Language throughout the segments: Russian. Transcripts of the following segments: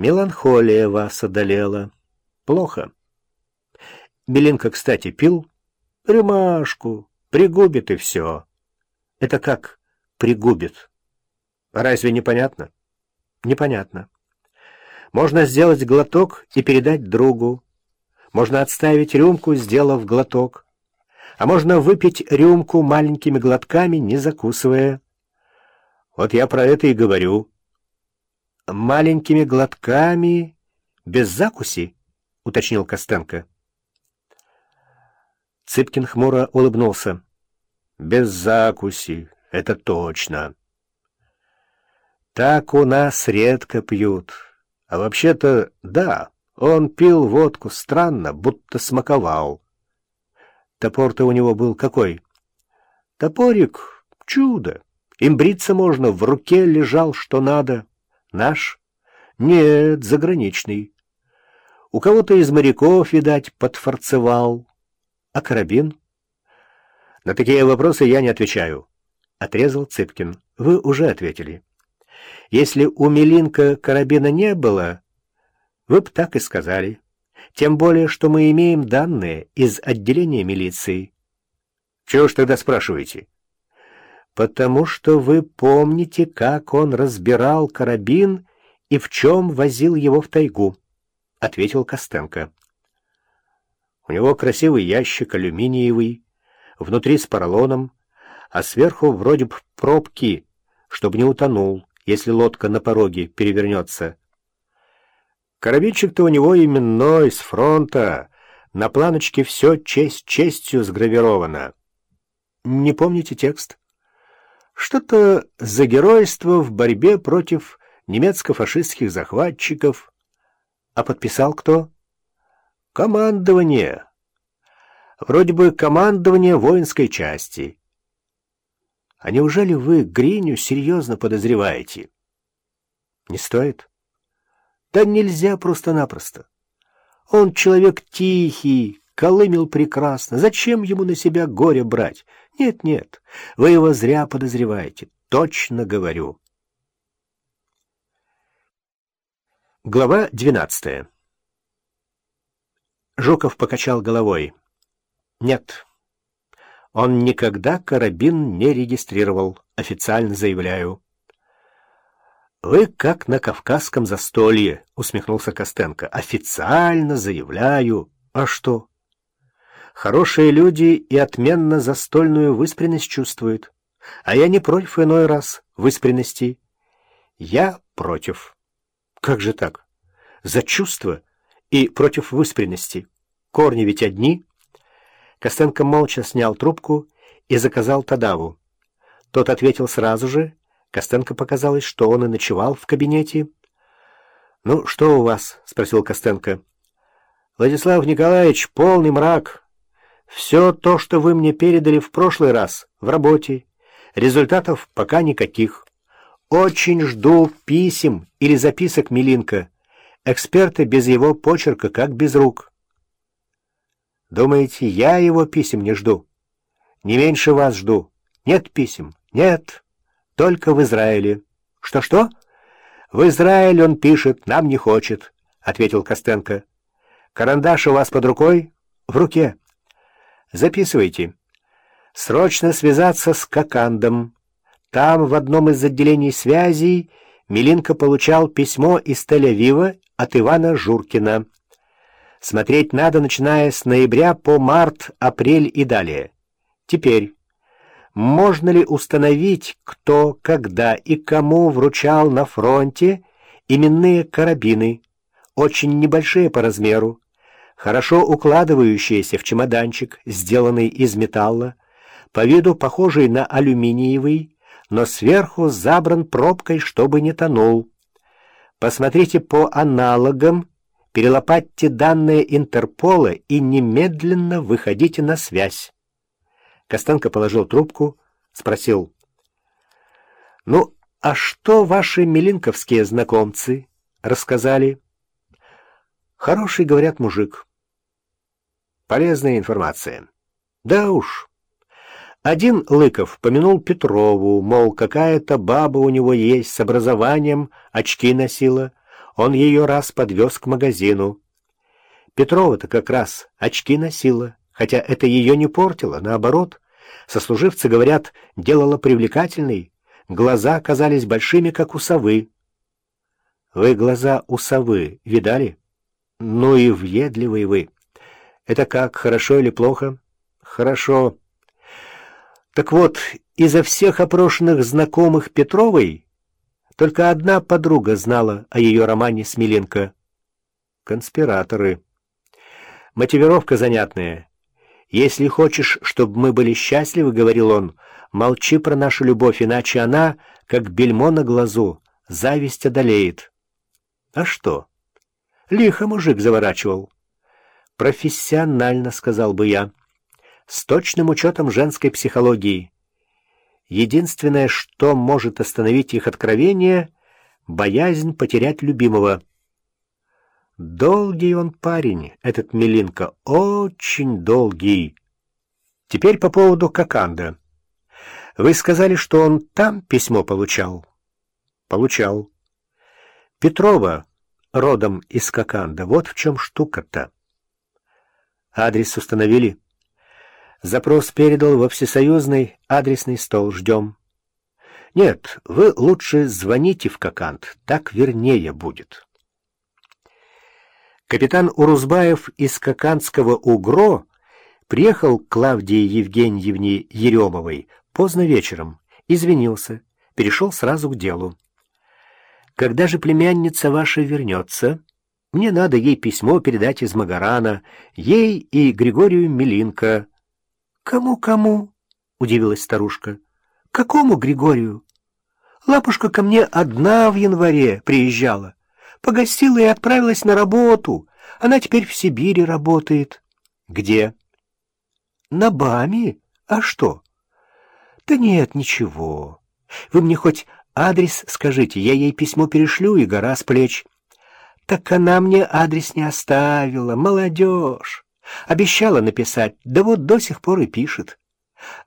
Меланхолия вас одолела. Плохо. Белинка, кстати, пил? Рюмашку. Пригубит и все. Это как пригубит? Разве непонятно? Непонятно. Можно сделать глоток и передать другу. Можно отставить рюмку, сделав глоток. А можно выпить рюмку маленькими глотками, не закусывая. Вот я про это и говорю. Маленькими глотками, без закуси, уточнил Костенко. Цыпкин хмуро улыбнулся. Без закуси, это точно. Так у нас редко пьют. А вообще-то, да, он пил водку странно, будто смаковал. Топор-то у него был какой? Топорик — чудо. Им бриться можно, в руке лежал что надо. Наш? Нет, заграничный. У кого-то из моряков, видать, подфорцевал. А карабин? На такие вопросы я не отвечаю. Отрезал Цыпкин. Вы уже ответили. Если у Милинка карабина не было, вы б так и сказали. Тем более, что мы имеем данные из отделения милиции. Чего ж тогда спрашиваете? Потому что вы помните, как он разбирал карабин и в чем возил его в тайгу, — ответил Костенко. У него красивый ящик алюминиевый, внутри с поролоном, а сверху вроде бы пробки, чтобы не утонул если лодка на пороге перевернется. Карабинчик-то у него именной, с фронта. На планочке все честь честью сгравировано. Не помните текст? Что-то за геройство в борьбе против немецко-фашистских захватчиков. А подписал кто? Командование. Вроде бы командование воинской части. А неужели вы Гриню серьезно подозреваете? Не стоит? Да нельзя просто-напросто. Он человек тихий, колымел прекрасно. Зачем ему на себя горе брать? Нет-нет, вы его зря подозреваете. Точно говорю. Глава двенадцатая. Жуков покачал головой. Нет, он никогда карабин не регистрировал, официально заявляю. «Вы как на кавказском застолье», — усмехнулся Костенко. «Официально заявляю. А что?» «Хорошие люди и отменно застольную выспренность чувствуют. А я не против иной раз выспренности. Я против». «Как же так? За чувство и против выспренности. Корни ведь одни». Костенко молча снял трубку и заказал Тадаву. Тот ответил сразу же. Костенко показалось, что он и ночевал в кабинете. «Ну, что у вас?» — спросил Костенко. «Владислав Николаевич, полный мрак. Все то, что вы мне передали в прошлый раз, в работе. Результатов пока никаких. Очень жду писем или записок Милинка. Эксперты без его почерка, как без рук». Думаете, я его писем не жду? Не меньше вас жду. Нет писем? Нет. Только в Израиле. Что-что? В Израиль он пишет, нам не хочет, — ответил Костенко. Карандаш у вас под рукой? В руке. Записывайте. Срочно связаться с Кокандом. Там, в одном из отделений связей, Милинка получал письмо из Тель-Авива от Ивана Журкина. Смотреть надо, начиная с ноября по март, апрель и далее. Теперь, можно ли установить, кто, когда и кому вручал на фронте именные карабины, очень небольшие по размеру, хорошо укладывающиеся в чемоданчик, сделанный из металла, по виду похожий на алюминиевый, но сверху забран пробкой, чтобы не тонул. Посмотрите по аналогам перелопатьте данные Интерпола и немедленно выходите на связь. Костенко положил трубку, спросил. — Ну, а что ваши милинковские знакомцы рассказали? — Хороший, говорят, мужик. — Полезная информация. — Да уж. Один Лыков помянул Петрову, мол, какая-то баба у него есть с образованием, очки носила — Он ее раз подвез к магазину. Петрова-то как раз очки носила, хотя это ее не портило, наоборот. Сослуживцы говорят, делала привлекательной, глаза казались большими, как у совы. Вы глаза у совы видали? Ну и въедливый вы. Это как, хорошо или плохо? Хорошо. Так вот, изо всех опрошенных знакомых Петровой только одна подруга знала о ее романе с Миленко. Конспираторы. Мотивировка занятная. «Если хочешь, чтобы мы были счастливы, — говорил он, — молчи про нашу любовь, иначе она, как бельмо на глазу, зависть одолеет». А что? Лихо мужик заворачивал. Профессионально, сказал бы я с точным учетом женской психологии. Единственное, что может остановить их откровение — боязнь потерять любимого. Долгий он парень, этот Милинка, очень долгий. Теперь по поводу Коканда. Вы сказали, что он там письмо получал? Получал. Петрова, родом из Коканда, вот в чем штука-то. Адрес установили? Запрос передал во всесоюзный адресный стол. Ждем. Нет, вы лучше звоните в Кокант, так вернее будет. Капитан Урузбаев из Коканского УГРО приехал к Клавдии Евгеньевне Еремовой поздно вечером, извинился, перешел сразу к делу. «Когда же племянница ваша вернется?» Мне надо ей письмо передать из Магарана, ей и Григорию Милинко. «Кому-кому?» — удивилась старушка. «Какому Григорию?» «Лапушка ко мне одна в январе приезжала. Погостила и отправилась на работу. Она теперь в Сибири работает». «Где?» «На БАМе? А что?» «Да нет, ничего. Вы мне хоть адрес скажите, я ей письмо перешлю, и гора с плеч». «Так она мне адрес не оставила, молодежь!» Обещала написать, да вот до сих пор и пишет.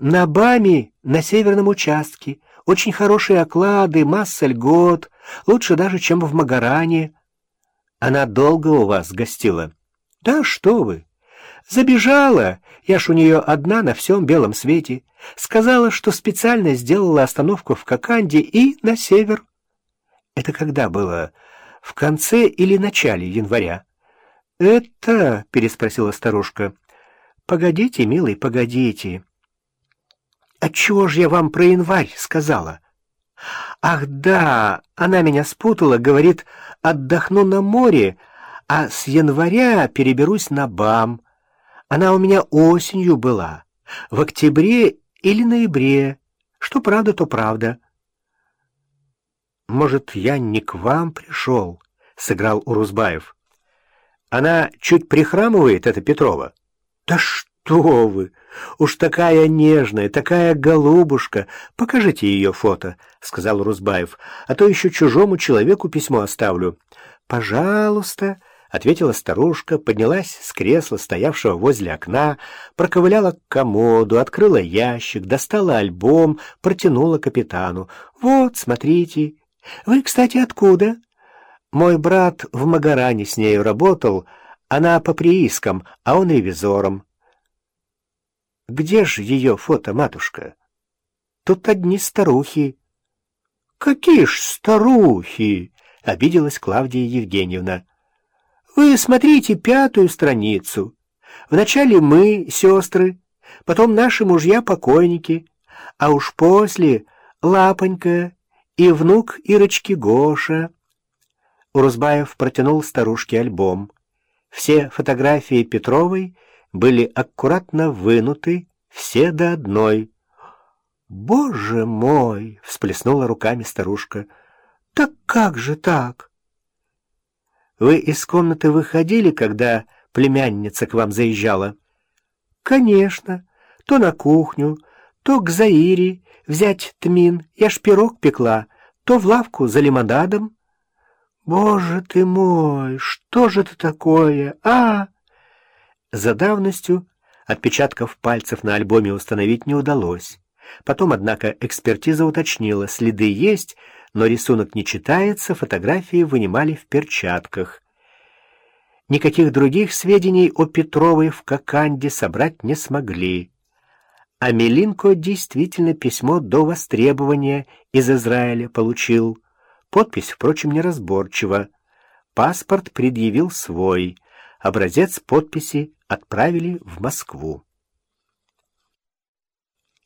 На БАМе, на северном участке, очень хорошие оклады, масса льгот, лучше даже, чем в Магаране. Она долго у вас гостила? Да что вы! Забежала, я ж у нее одна на всем белом свете. Сказала, что специально сделала остановку в Коканде и на север. Это когда было? В конце или начале января? «Это...» — переспросила старушка. «Погодите, милый, погодите». «Отчего ж я вам про январь сказала?» «Ах, да, она меня спутала, говорит, отдохну на море, а с января переберусь на БАМ. Она у меня осенью была, в октябре или ноябре. Что правда, то правда». «Может, я не к вам пришел?» — сыграл Урузбаев. Она чуть прихрамывает, эта Петрова. Да что вы! Уж такая нежная, такая голубушка. Покажите ее фото, сказал Рузбаев, а то еще чужому человеку письмо оставлю. Пожалуйста, ответила старушка, поднялась с кресла, стоявшего возле окна, проковыляла к комоду, открыла ящик, достала альбом, протянула капитану. Вот, смотрите. Вы, кстати, откуда? Мой брат в Магаране с нею работал, она по приискам, а он ревизором. Где же ее фото, матушка? Тут одни старухи. Какие ж старухи? Обиделась Клавдия Евгеньевна. Вы смотрите пятую страницу. Вначале мы, сестры, потом наши мужья-покойники, а уж после Лапонька и внук Ирочки Гоша. Урузбаев протянул старушке альбом. Все фотографии Петровой были аккуратно вынуты, все до одной. «Боже мой!» — всплеснула руками старушка. «Так как же так?» «Вы из комнаты выходили, когда племянница к вам заезжала?» «Конечно. То на кухню, то к Заире взять тмин, я ж пирог пекла, то в лавку за лимонадом». «Боже ты мой, что же это такое, а?» За давностью отпечатков пальцев на альбоме установить не удалось. Потом, однако, экспертиза уточнила, следы есть, но рисунок не читается, фотографии вынимали в перчатках. Никаких других сведений о Петровой в Коканде собрать не смогли. А Мелинко действительно письмо до востребования из Израиля получил. Подпись, впрочем, неразборчива. Паспорт предъявил свой. Образец подписи отправили в Москву.